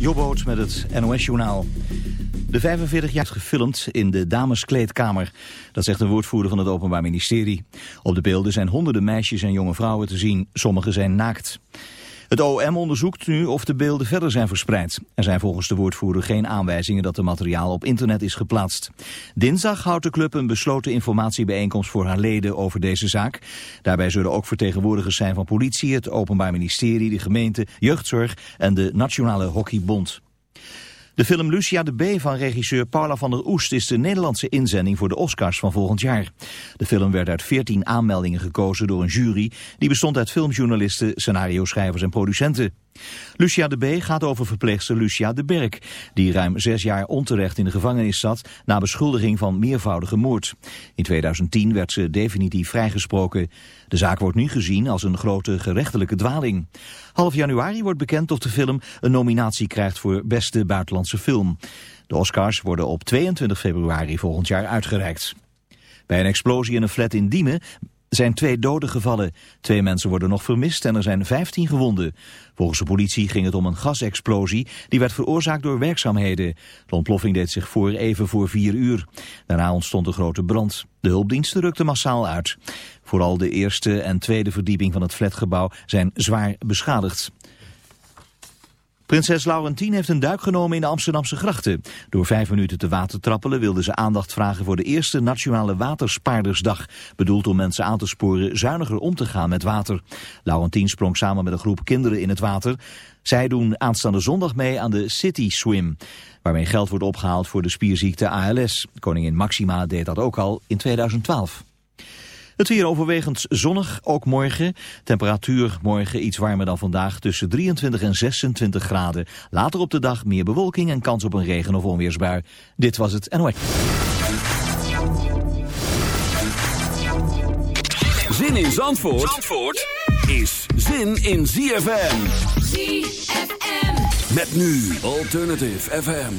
Jobboot met het NOS-journaal. De 45 jaar gefilmd in de dameskleedkamer. Dat zegt een woordvoerder van het Openbaar Ministerie. Op de beelden zijn honderden meisjes en jonge vrouwen te zien. Sommige zijn naakt. Het OM onderzoekt nu of de beelden verder zijn verspreid. Er zijn volgens de woordvoerder geen aanwijzingen dat er materiaal op internet is geplaatst. Dinsdag houdt de club een besloten informatiebijeenkomst voor haar leden over deze zaak. Daarbij zullen ook vertegenwoordigers zijn van politie, het Openbaar Ministerie, de gemeente, jeugdzorg en de Nationale Hockeybond. De film Lucia de B van regisseur Paula van der Oest is de Nederlandse inzending voor de Oscars van volgend jaar. De film werd uit 14 aanmeldingen gekozen door een jury die bestond uit filmjournalisten, scenario-schrijvers en producenten. Lucia de B gaat over verpleegster Lucia de Berg, die ruim zes jaar onterecht in de gevangenis zat na beschuldiging van meervoudige moord. In 2010 werd ze definitief vrijgesproken. De zaak wordt nu gezien als een grote gerechtelijke dwaling. Half januari wordt bekend of de film een nominatie krijgt voor beste buitenlandse film. De Oscars worden op 22 februari volgend jaar uitgereikt. Bij een explosie in een flat in Diemen zijn twee doden gevallen. Twee mensen worden nog vermist en er zijn 15 gewonden. Volgens de politie ging het om een gasexplosie die werd veroorzaakt door werkzaamheden. De ontploffing deed zich voor even voor vier uur. Daarna ontstond een grote brand. De hulpdiensten rukten massaal uit. Vooral de eerste en tweede verdieping van het flatgebouw zijn zwaar beschadigd. Prinses Laurentien heeft een duik genomen in de Amsterdamse grachten. Door vijf minuten te water trappelen wilde ze aandacht vragen voor de eerste Nationale Waterspaardersdag. Bedoeld om mensen aan te sporen zuiniger om te gaan met water. Laurentien sprong samen met een groep kinderen in het water. Zij doen aanstaande zondag mee aan de City Swim. Waarmee geld wordt opgehaald voor de spierziekte ALS. Koningin Maxima deed dat ook al in 2012. Het weer overwegend zonnig, ook morgen. Temperatuur morgen iets warmer dan vandaag, tussen 23 en 26 graden. Later op de dag meer bewolking en kans op een regen- of onweersbui. Dit was het NOS. Zin in Zandvoort, Zandvoort is zin in ZFM. ZFM. Met nu Alternative FM.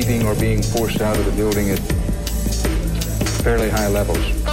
Leaving or being forced out of the building at fairly high levels.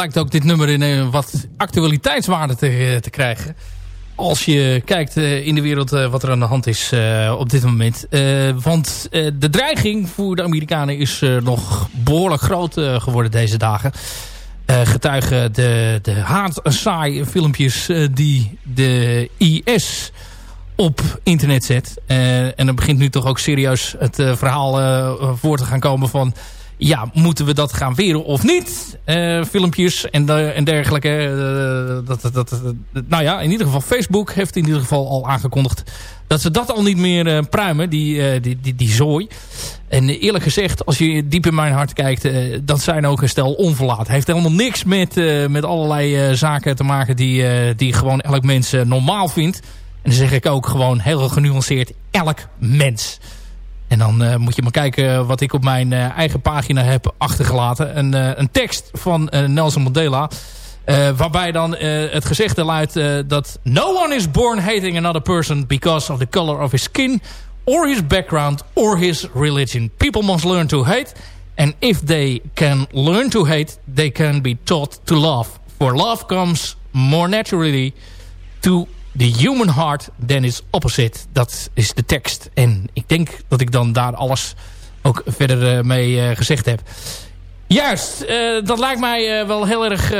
Blijkt ook dit nummer in wat actualiteitswaarde te, te krijgen als je kijkt uh, in de wereld wat er aan de hand is op dit moment. want de dreiging voor de Amerikanen is nog behoorlijk groot geworden deze dagen. getuigen de, de haat saai filmpjes die de IS op internet zet. en er begint nu toch ook serieus het verhaal voor te gaan komen van ja, moeten we dat gaan weren of niet? Uh, filmpjes en, en dergelijke. Uh, dat, dat, nou ja, in ieder geval Facebook heeft in ieder geval al aangekondigd... dat ze dat al niet meer uh, pruimen, die, die, die, die zooi. En eerlijk gezegd, als je diep in mijn hart kijkt... dat zijn ook een stel onverlaat. Heeft helemaal niks met, met allerlei zaken te maken... die, die gewoon elk mens normaal vindt. En dan zeg ik ook gewoon heel genuanceerd... elk mens... En dan uh, moet je maar kijken wat ik op mijn uh, eigen pagina heb achtergelaten. Een, uh, een tekst van Nelson Mandela. waarbij dan het gezegde luidt dat... No one is born hating another person because of the color of his skin... or his background or his religion. People must learn to hate. And if they can learn to hate, they can be taught to love. For love comes more naturally to The Human Heart Then Is Opposite. Dat is de tekst. En ik denk dat ik dan daar alles ook verder uh, mee uh, gezegd heb. Juist, uh, dat lijkt mij wel heel erg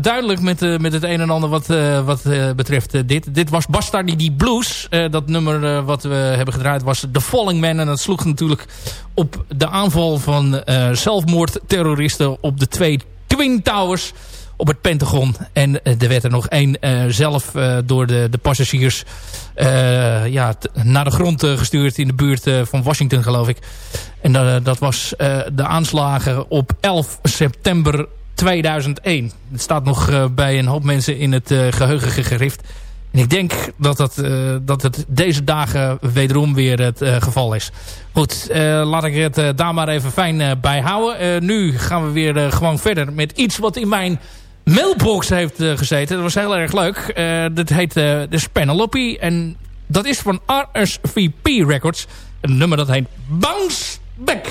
duidelijk met, met het een en ander wat, wat betreft dit. Dit was Bastardi Blues. dat nummer wat we hebben gedraaid was The Falling Man. En dat sloeg natuurlijk op de aanval van zelfmoordterroristen op de twee Twin Towers op het Pentagon. En uh, er werd er nog één uh, zelf uh, door de, de passagiers ja, naar de grond gestuurd in de buurt van Washington geloof ik. En dat was de aanslagen op 11 september 2001. Het staat nog bij een hoop mensen in het geheugen gegrift. En ik denk dat, dat, dat het deze dagen wederom weer het geval is. Goed, laat ik het daar maar even fijn bij houden. nu gaan we weer gewoon verder met iets wat in mijn mailbox heeft uh, gezeten. Dat was heel erg leuk. Uh, dat heet uh, de Spanelopie. En dat is van RSVP Records. Een nummer dat heet Bounce Back.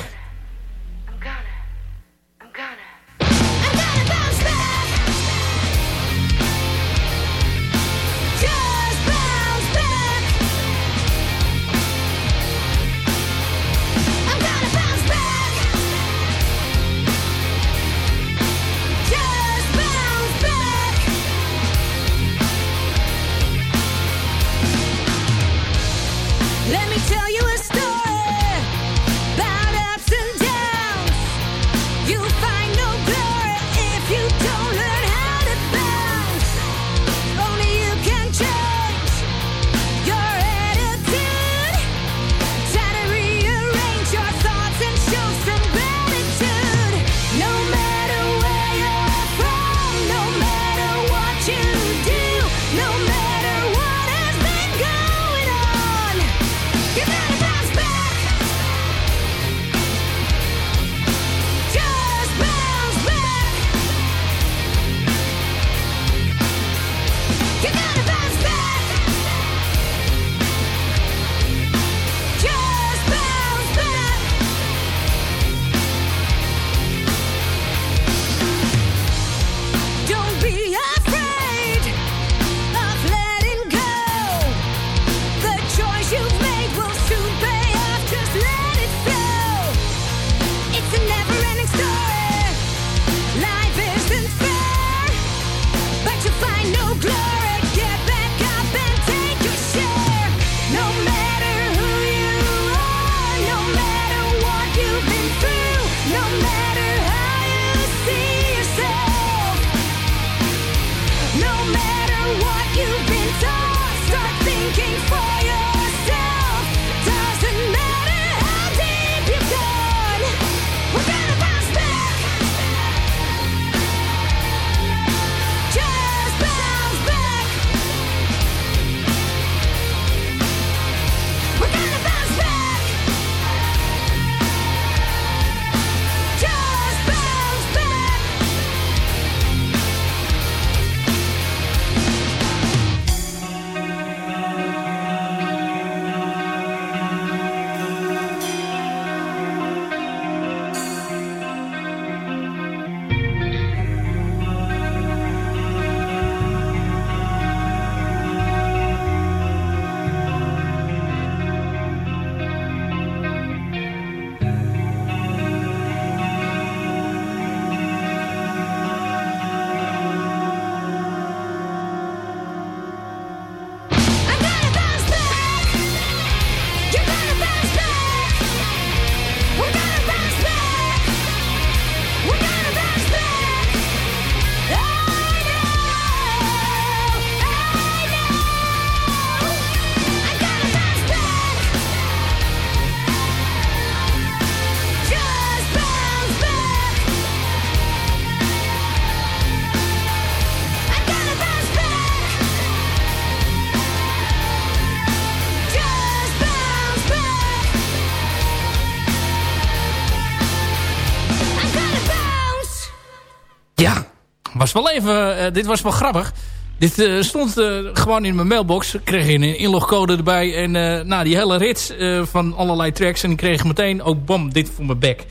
Was wel even... dit was wel grappig. Dit stond gewoon in mijn mailbox. Kreeg een inlogcode erbij. En nou, die hele rits van allerlei tracks. En ik kreeg meteen ook, bam, dit voor mijn bek.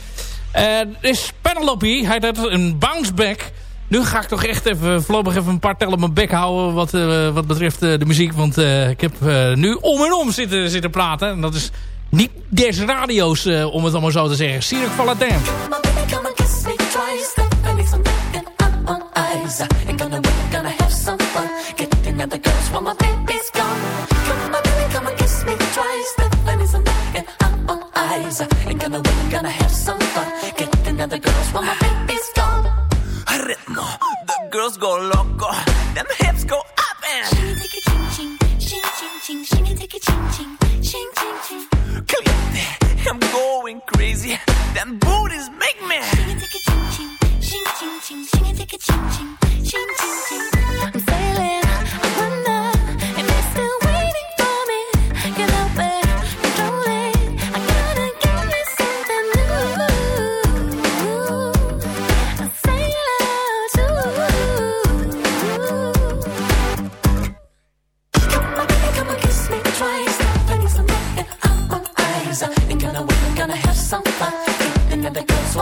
er is Penelope. Hij had een bounce back. Nu ga ik toch echt even voorlopig even een paar tellen op mijn bek houden. Wat, wat betreft de muziek. Want ik heb nu om en om zitten, zitten praten. En dat is niet des radio's, om het allemaal zo te zeggen. Cyril Valentin. I'm on ice. Ain't going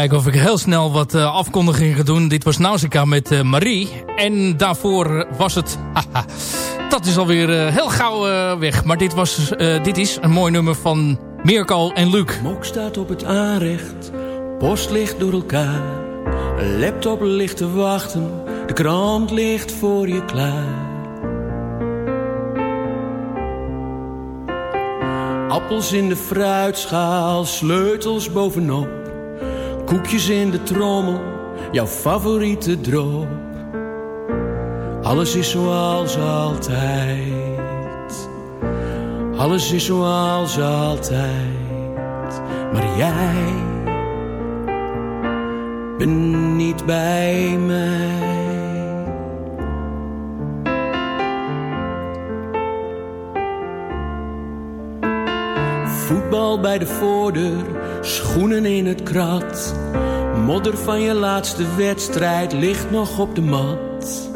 kijken of ik heel snel wat uh, afkondiging ga doen. Dit was Nausicaa met uh, Marie. En daarvoor was het... Haha, dat is alweer uh, heel gauw weg. Maar dit, was, dit is een mooi nummer van Mirko en Luc. Mok staat op het aanrecht. Post ligt door elkaar. Laptop ligt te wachten. De krant ligt voor je klaar. Appels in de fruitschaal, sleutels bovenop. Koekjes in de trommel, jouw favoriete drop. Alles is zoals altijd. Alles is zoals altijd. Maar jij bent niet bij mij. Voetbal bij de voordeur, schoenen in het krat. Modder van je laatste wedstrijd ligt nog op de mat.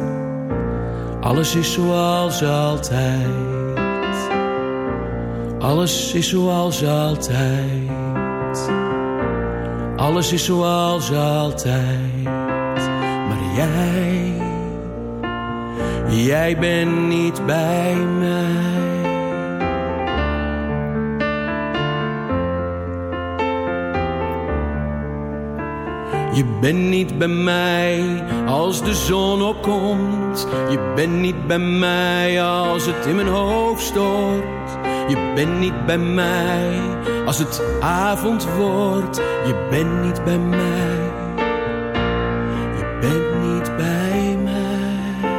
Alles is zoals altijd. Alles is zoals altijd. Alles is zoals altijd. Maar jij, jij bent niet bij mij. Je bent niet bij mij als de zon opkomt. Je bent niet bij mij als het in mijn hoofd stort. Je bent niet bij mij als het avond wordt. Je bent niet bij mij. Je bent niet bij mij.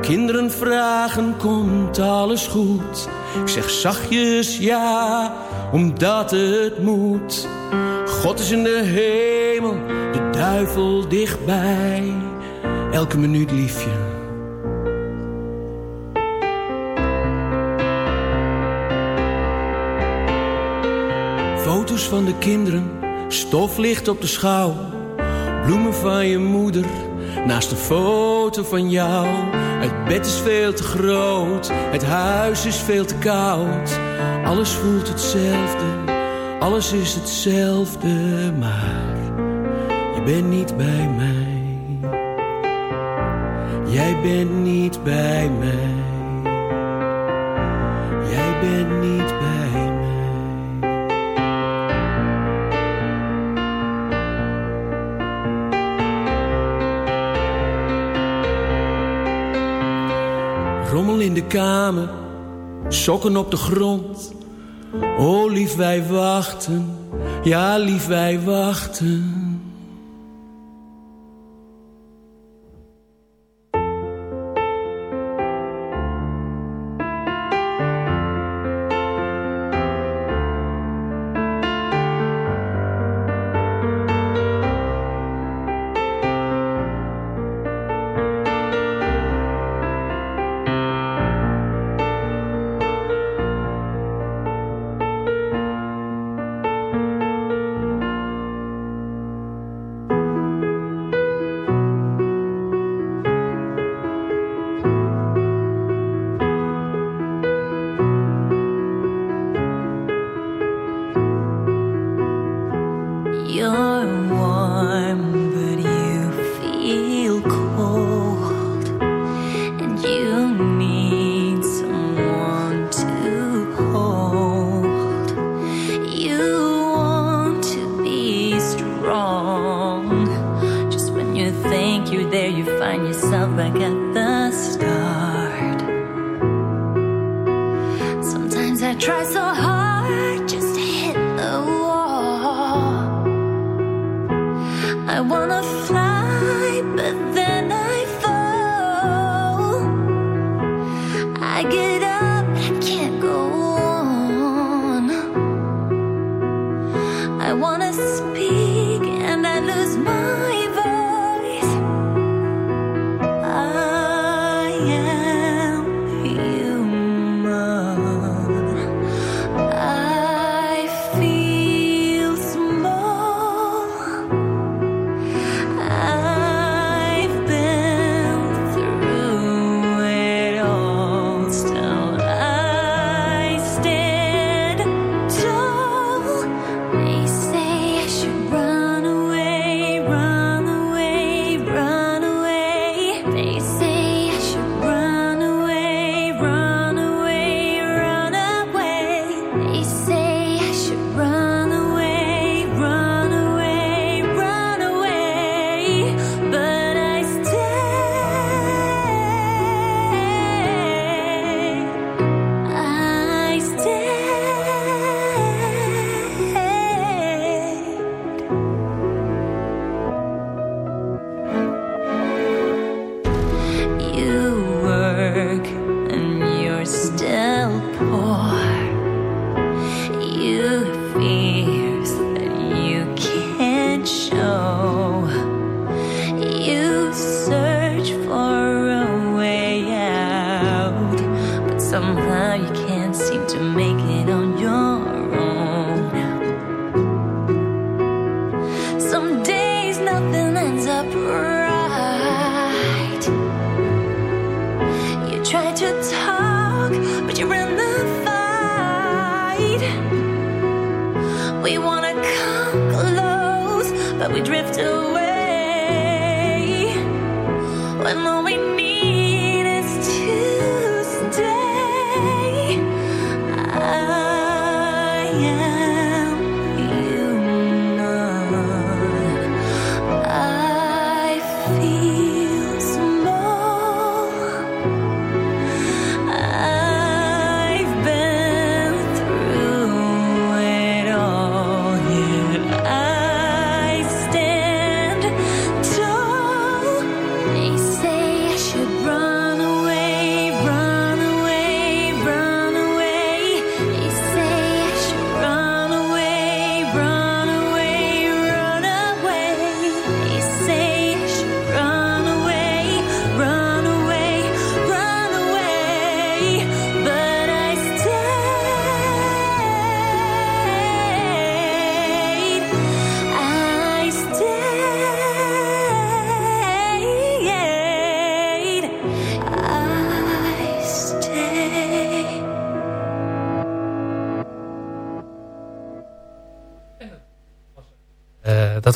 Kinderen vragen, komt alles goed? Ik zeg zachtjes ja omdat het moet. God is in de hemel, de duivel dichtbij. Elke minuut liefje. Foto's van de kinderen, stof ligt op de schouw. Bloemen van je moeder, naast een foto van jou. Het bed is veel te groot, het huis is veel te koud. Alles voelt hetzelfde, alles is hetzelfde, maar je bent niet bij mij. Jij bent niet bij mij. De kamer, sokken op de grond. Oh lief wij wachten, ja lief wij wachten.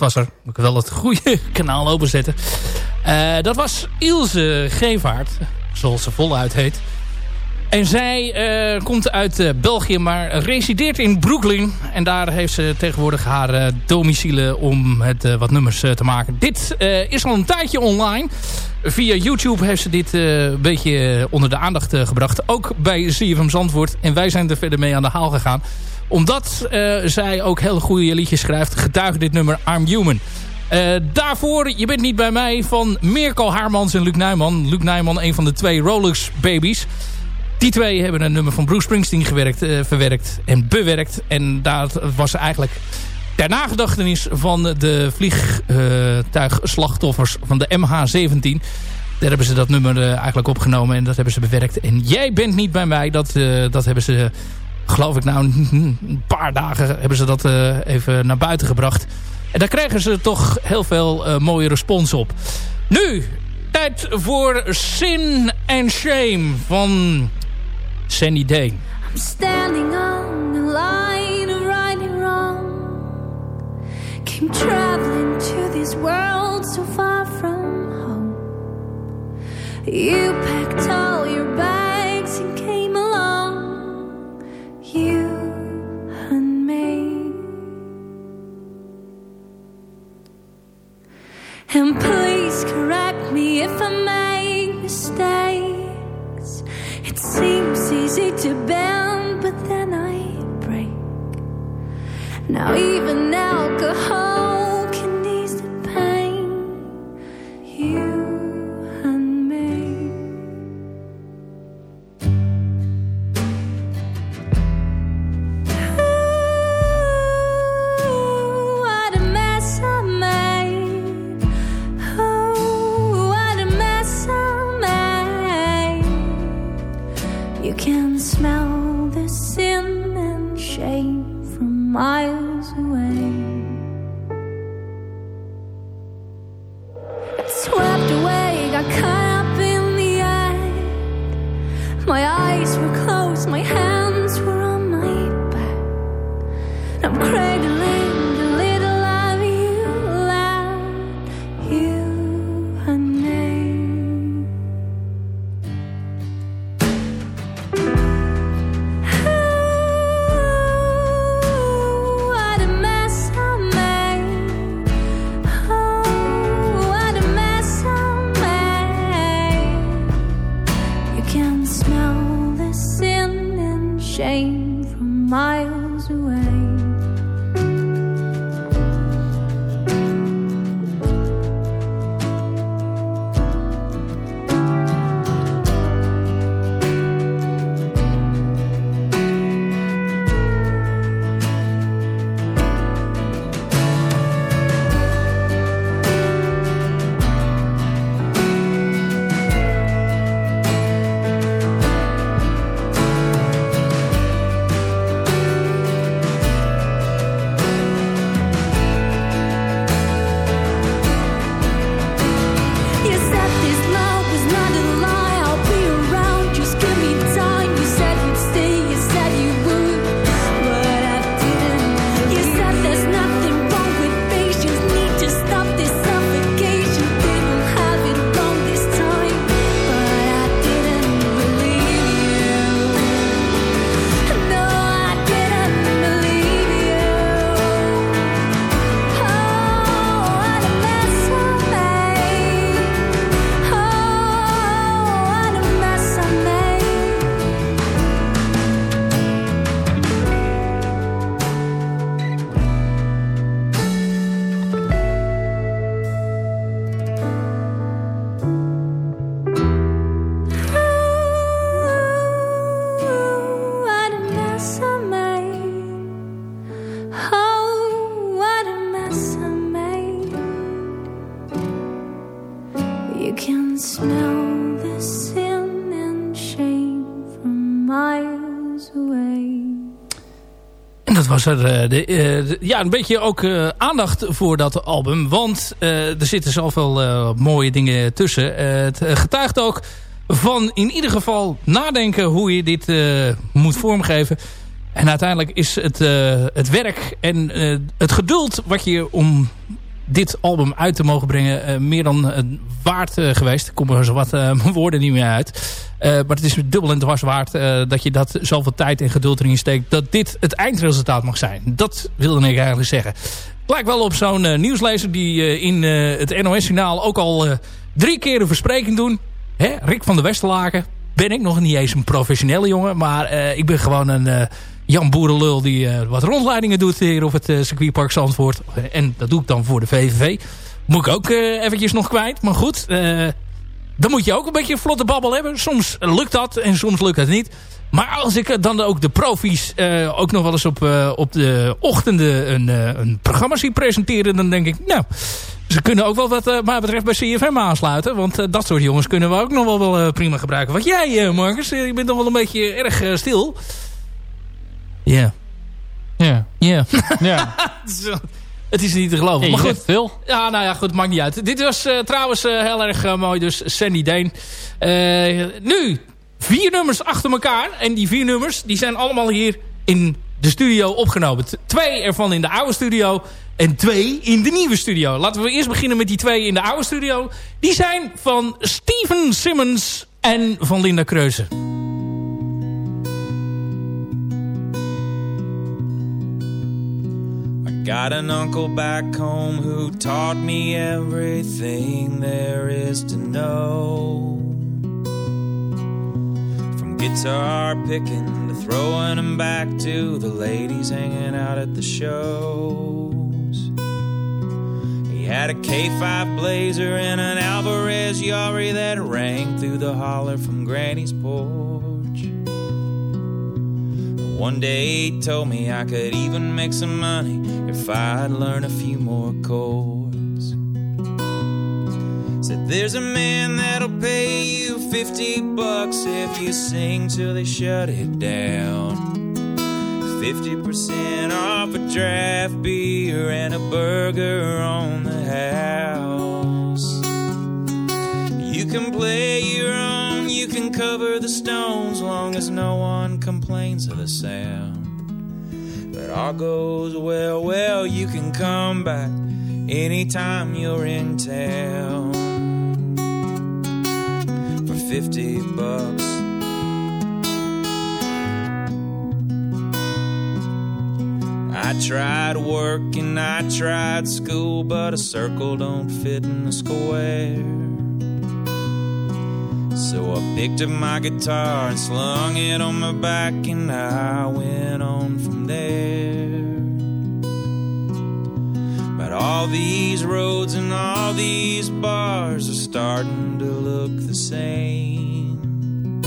Was er. Moet ik wel het goede kanaal openzetten. Uh, dat was Ilse Gevaert, zoals ze voluit heet. En zij uh, komt uit uh, België, maar resideert in Brooklyn. En daar heeft ze tegenwoordig haar domicile om het wat nummers te maken. Dit is al een tijdje online. Via YouTube heeft ze dit een beetje onder de aandacht gebracht. Ook bij CFM Zandvoort. En wij zijn er verder mee aan de haal gegaan omdat uh, zij ook heel goede liedjes schrijft. Getuige dit nummer Arm Human. Uh, daarvoor, je bent niet bij mij, van Mirko Haarmans en Luc Nijman. Luc Nijman, een van de twee Rolex babies. Die twee hebben een nummer van Bruce Springsteen gewerkt, uh, verwerkt en bewerkt. En daar was eigenlijk ter nagedachtenis van de vliegtuigslachtoffers van de MH17. Daar hebben ze dat nummer eigenlijk opgenomen en dat hebben ze bewerkt. En jij bent niet bij mij, dat, dat hebben ze geloof ik nou een paar dagen hebben ze dat uh, even naar buiten gebracht. En daar krijgen ze toch heel veel uh, mooie respons op. Nu, tijd voor Sin and Shame van Sandy Day. I'm standing on the line of right and wrong. Came traveling to this world so far from home. You packed all your bags And please correct me if I make mistakes. It seems easy to bend, but then I break. Now, even alcohol er uh, de, ja, een beetje ook uh, aandacht voor dat album. Want er zitten zoveel mooie dingen tussen. het getuigt ook van in ieder geval nadenken hoe je dit moet vormgeven. En uiteindelijk is het, het werk en het geduld wat je om dit album uit te mogen brengen uh, meer dan uh, waard uh, geweest. Ik kom er zo wat woorden niet meer uit. maar het is dubbel en dwars waard dat je dat zoveel tijd en geduld erin steekt. Dat dit het eindresultaat mag zijn. Dat wilde ik eigenlijk zeggen. Lijkt wel op zo'n nieuwslezer die in het NOS-signaal ook al drie keer een verspreking doen. Rick van der Westerlaken. Ben ik nog niet eens een professionele jongen. Maar ik ben gewoon een Jan Boerenlul die uh, wat rondleidingen doet hier op het uh, circuitpark Zandvoort. En dat doe ik dan voor de VVV. Moet ik ook eventjes nog kwijt. Maar goed, dan moet je ook een beetje vlotte babbel hebben. Soms lukt dat en soms lukt het niet. Maar als ik dan ook de profies ook nog wel eens op, op de ochtenden een, een programma zie presenteren... dan denk ik, nou, ze kunnen ook wel wat mij betreft bij CFM aansluiten. Want dat soort jongens kunnen we ook nog wel, wel prima gebruiken. Wat jij, Marcus, je bent nog wel een beetje erg stil... Ja. Ja. Ja. Ja. Het is niet te geloven. Ja, maar goed. veel. Ja, nou ja, goed, maakt niet uit. Dit was uh, trouwens uh, heel erg uh, mooi, dus Sandy Dane. nu, vier nummers achter elkaar. En die vier nummers, die zijn allemaal hier in de studio opgenomen. Twee ervan in de oude studio en twee in de nieuwe studio. Laten we eerst beginnen met die twee in de oude studio. Die zijn van Steven Simmons en van Linda Kreuzen. Got an uncle back home who taught me everything there is to know. From guitar picking to throwing them back to the ladies hanging out at the shows. He had a K5 Blazer and an Alvarez Yari that rang through the holler from Granny's porch. One day he told me I could even make some money if I'd learn a few more chords. Said there's a man that'll pay you 50 bucks if you sing till they shut it down. 50% off a draft beer and a burger on the house. You can play your own, can cover the stones long as no one complains of the sound. But all goes well, well, you can come back anytime you're in town for 50 bucks. I tried work and I tried school, but a circle don't fit in a square. So I picked up my guitar and slung it on my back, and I went on from there. But all these roads and all these bars are starting to look the same.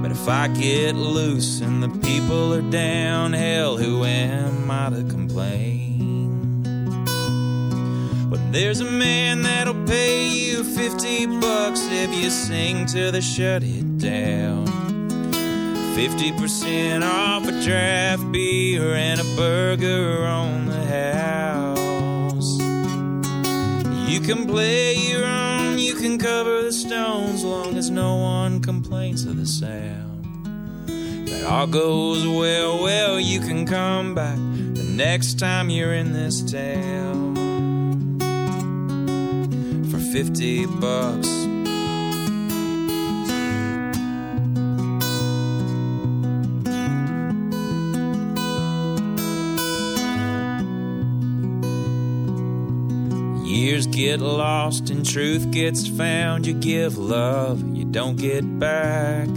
But if I get loose and the people are down, hell, who am I to complain? There's a man that'll pay you 50 bucks if you sing till they shut it down. 50% off a draft beer and a burger on the house. You can play your own, you can cover the stones, long as no one complains of the sound. That all goes well, well, you can come back the next time you're in this town. 50 bucks. Years get lost and truth gets found. You give love, you don't get back.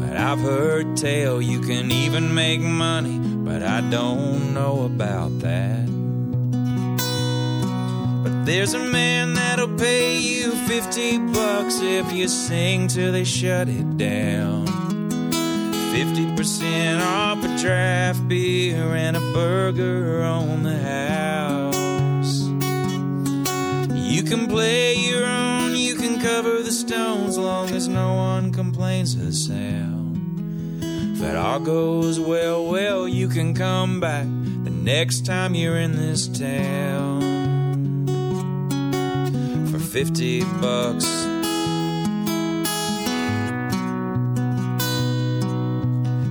But I've heard tell you can even make money, but I don't know about that. There's a man that'll pay you 50 bucks if you sing till they shut it down. 50% off a draft beer and a burger on the house. You can play your own, you can cover the stones, long as no one complains a sound. If it all goes well, well, you can come back the next time you're in this town. For 50 bucks.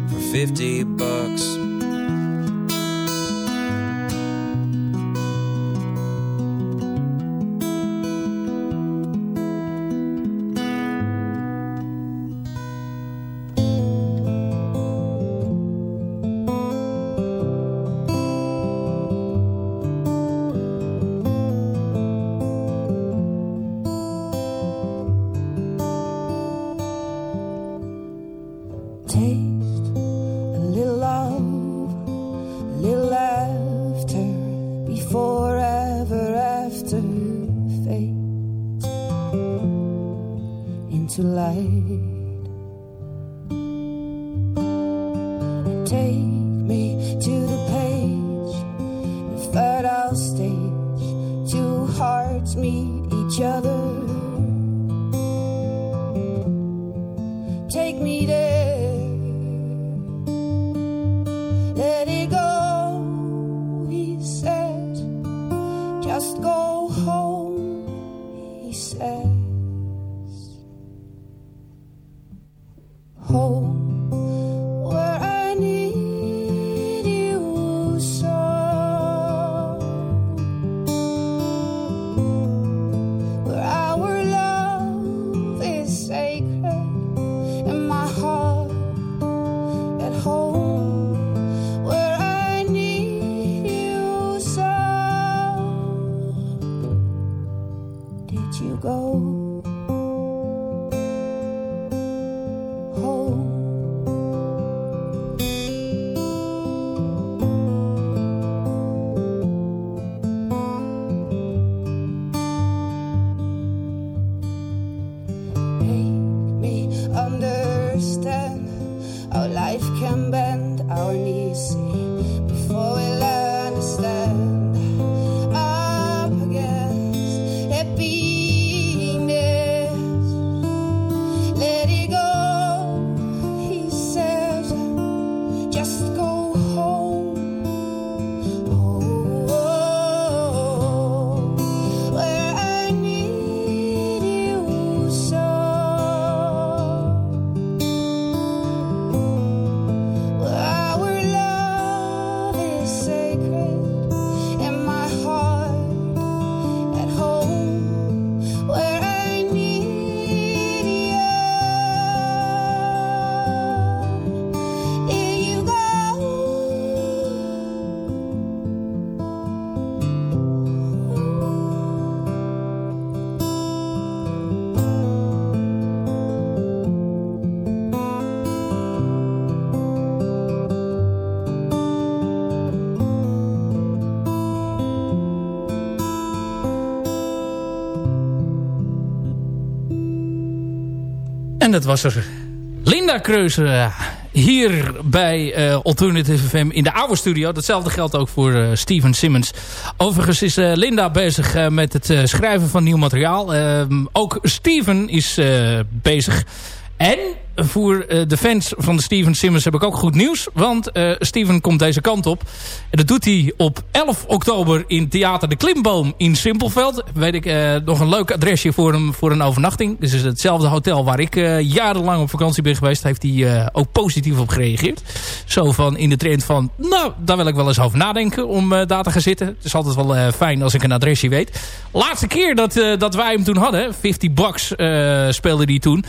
For 50 bucks. En dat was er. Linda Kreuze eh, hier bij eh, Alternative FM in de oude studio. Datzelfde geldt ook voor eh, Steven Simmons. Overigens is Linda bezig met het schrijven van nieuw materiaal. Ehm, ook Steven is bezig. En voor eh, de fans van Steven Simmons heb ik ook goed nieuws. Want eh, Steven komt deze kant op. En dat doet hij op 11 oktober in Theater de Klimboom in Simpelveld. Weet ik eh, nog een leuk adresje voor hem voor een overnachting. Dus het is hetzelfde hotel waar ik jarenlang op vakantie ben geweest. Heeft hij ook positief op gereageerd. Zo van in de trend van, nou, daar wil ik wel eens over nadenken om daar te gaan zitten. Het is altijd wel fijn als ik een adresje weet. Laatste keer dat, dat wij hem toen hadden, 50 bucks speelde hij toen.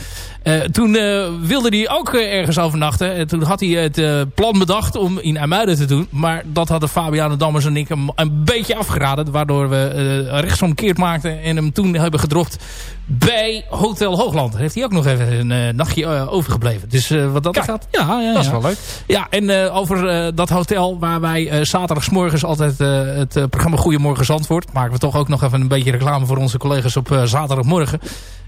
Toen wilde hij ook eh, ergens overnachten. En toen had hij het eh, plan bedacht om in IJmuiden te doen. Maar dat hadden Fabiana Dammers en ik hem een beetje afgeraden. Waardoor we eh, rechtsomkeerd maakten en hem toen hebben gedropt bij Hotel Hoogland. Daar heeft hij ook nog even een nachtje overgebleven. Dus wat dat Kijk, gaat... Ja, ja, Dat is wel leuk. Ja, en over dat hotel waar wij zaterdagsmorgens altijd het programma Goedemorgen Zandvoort... maken we toch ook nog even een beetje reclame voor onze collega's op zaterdagmorgen.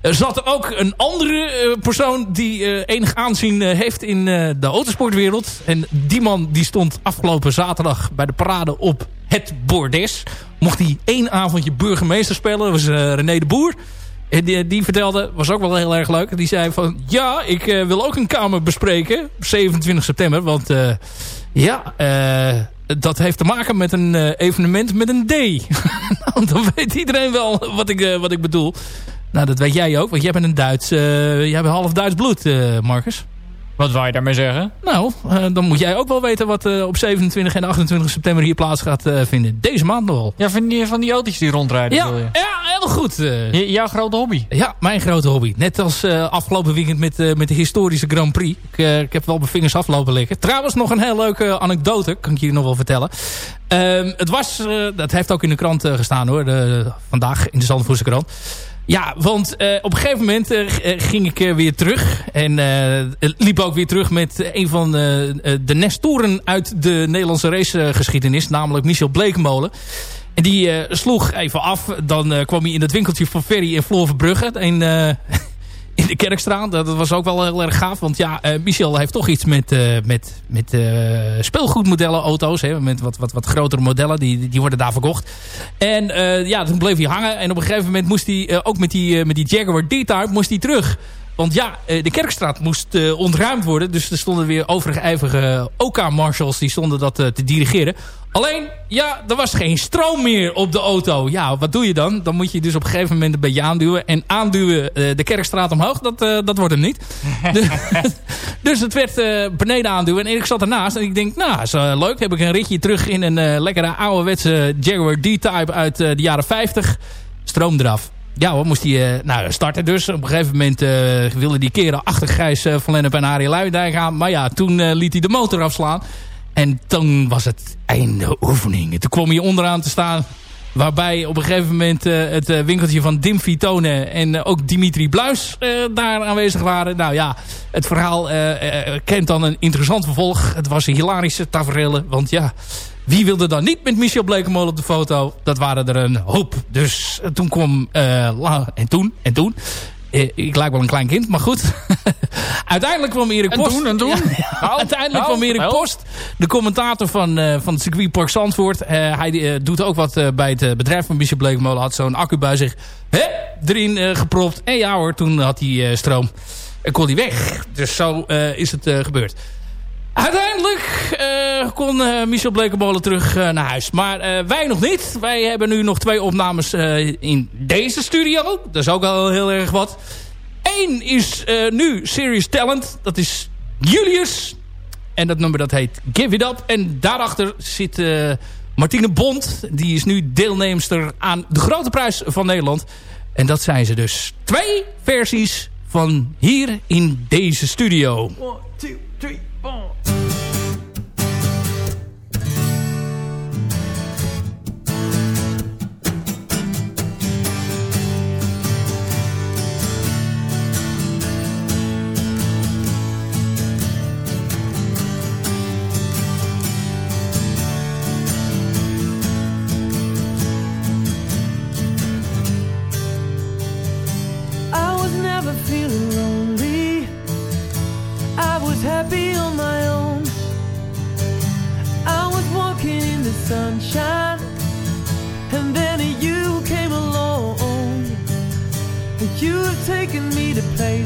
Er zat ook een andere eh, persoon die eh, enig aanzien eh, heeft in de autosportwereld. En die man die stond afgelopen zaterdag bij de parade op het Bordes. Mocht hij één avondje burgemeester spelen. Was René de Boer. En die, die, vertelde, was ook wel heel erg leuk. Die zei van, ja, ik wil ook een kamer bespreken. 27 september. Want ja, dat heeft te maken met een evenement met een D. nou, dan weet iedereen wel wat ik, wat ik bedoel. Nou, dat weet jij ook. Want jij bent een Duits... jij hebt half Duits bloed, Marcus. Wat wou je daarmee zeggen? Nou, uh, dan moet jij ook wel weten wat uh, op 27 en 28 september hier plaats gaat uh, vinden. Deze maand nog wel. Ja, van die, van die auto's die rondrijden ja, je? Ja, heel goed. jouw grote hobby? Ja, mijn grote hobby. Net als afgelopen weekend met, met de historische Grand Prix. Ik, ik heb wel mijn vingers aflopen liggen. Trouwens, nog een heel leuke anekdote. Kan ik je nog wel vertellen. Ehm, het was, dat heeft ook in de krant gestaan hoor. De, vandaag in de Zandvoortse krant. Ja, want uh, op een gegeven moment uh, ging ik weer terug. En liep ook weer terug met een van de nestoren uit de Nederlandse racegeschiedenis. Namelijk Michel Bleekmolen. En die sloeg even af. Dan kwam hij in het winkeltje van Ferry in Floor Verbrugge. En in de Kerkstraat. Dat was ook wel heel erg gaaf. Want ja, uh, Michel heeft toch iets met, uh, met, met uh, speelgoedmodellen auto's. Hè, met wat, wat, wat grotere modellen. Die, die worden daar verkocht. En ja, toen bleef hij hangen. En op een gegeven moment moest hij ook met die, met die Jaguar D-Type moest terug. Want ja, de Kerkstraat moest ontruimd worden. Dus er stonden weer overige ijverige OK-marshals. die stonden dat te dirigeren. Alleen, ja, er was geen stroom meer op de auto. Ja, wat doe je dan? Dan moet je dus op een gegeven moment een beetje aanduwen. En aanduwen de Kerkstraat omhoog, dat, dat wordt hem niet. dus, dus het werd beneden aanduwen. En ik zat ernaast en ik denk, nou, is leuk. Heb ik een ritje terug in een lekkere ouderwetse Jaguar D-Type uit de jaren 50. Stroom eraf. Ja hoor, moest hij nou, starten dus. Op een gegeven moment wilde die keren achter Gijs van Lennep en Arie Luijendijk gaan. Maar ja, toen liet hij de motor afslaan. En toen was het einde oefening. Toen kwam je onderaan te staan. Waarbij op een gegeven moment uh, het uh, winkeltje van Dim Vitone en uh, ook Dimitri Bluis daar aanwezig waren. Nou ja, het verhaal kent dan een interessant vervolg. Het was een hilarische tafereel. Want ja, wie wilde dan niet met Michel Blekemolen op de foto? Dat waren er een hoop. Dus toen kwam... en toen, en toen. Eh, ik lijk wel een klein kind, maar goed. uiteindelijk kwam Erik Post. En doen, en doen. Ja, uiteindelijk kwam Erik Post, de commentator van, uh, van het circuitpark Zandvoort. Uh, hij uh, doet ook wat bij het bedrijf van Bishop Bleekmolen. Had zo'n accu bij zich hè, erin gepropt. En ja hoor, toen had hij stroom. En kon hij weg. Dus zo is het gebeurd. Uiteindelijk uh, kon uh, Michel Blekenmolen terug uh, naar huis. Maar wij nog niet. Wij hebben nu nog twee opnames in deze studio. Dat is ook al heel erg wat. Eén is nu Serious Talent. Dat is Julius. En dat nummer dat heet Give It Up. En daarachter zit Martine Bond. Die is nu deelnemster aan de Grote Prijs van Nederland. En dat zijn ze dus. Twee versies van hier in deze studio. One, two, three. Bom. taking me to places.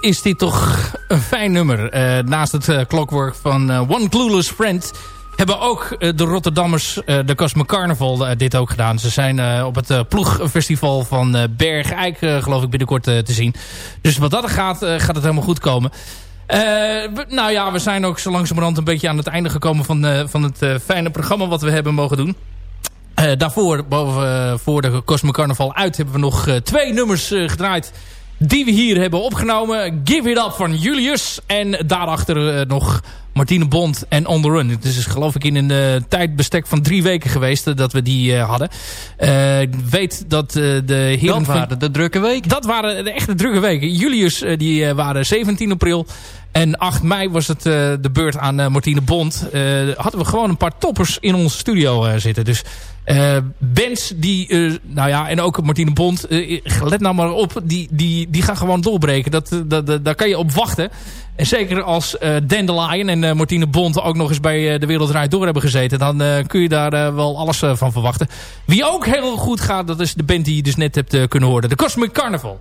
Is dit toch een fijn nummer. Eh, naast het uh, clockwork van uh, One Clueless Friend... hebben ook de Rotterdammers, de Cosmo Carnival, dit ook gedaan. Ze zijn op het ploegfestival van Berg Eik, geloof ik, binnenkort te zien. Dus wat dat gaat, gaat het helemaal goed komen. nou ja, we zijn ook zo langzamerhand een beetje aan het einde gekomen... van, van het fijne programma wat we hebben mogen doen. daarvoor, boven, voor de Cosmo Carnival uit, hebben we nog twee nummers gedraaid die we hier hebben opgenomen. Give It Up van Julius. En daarachter uh, nog Martine Bond en On The Run. Het is dus geloof ik in een uh, tijdbestek van drie weken geweest uh, dat we die hadden. Ik weet dat de heren... Dat waren van, de drukke weken. Dat waren de echte drukke weken. Julius die waren 17 april. En 8 mei was het de beurt aan Martine Bond. hadden we gewoon een paar toppers in onze studio zitten. Dus uh, bands die, nou ja, en ook Martine Bond, let nou maar op, die, die, die gaan gewoon doorbreken. Dat, dat, dat, daar kan je op wachten. En zeker als Dandelion en Martine Bond ook nog eens bij De Wereldrijd Door hebben gezeten, dan kun je daar wel alles van verwachten. Wie ook heel goed gaat, dat is de band die je dus net hebt kunnen horen. De Cosmic Carnival.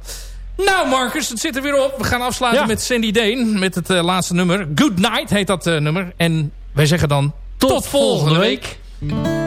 Nou Marcus, het zit er weer op. We gaan afsluiten ja. met Sandy Dane, met het laatste nummer. Good Night heet dat nummer. En wij zeggen dan tot, tot volgende week. week.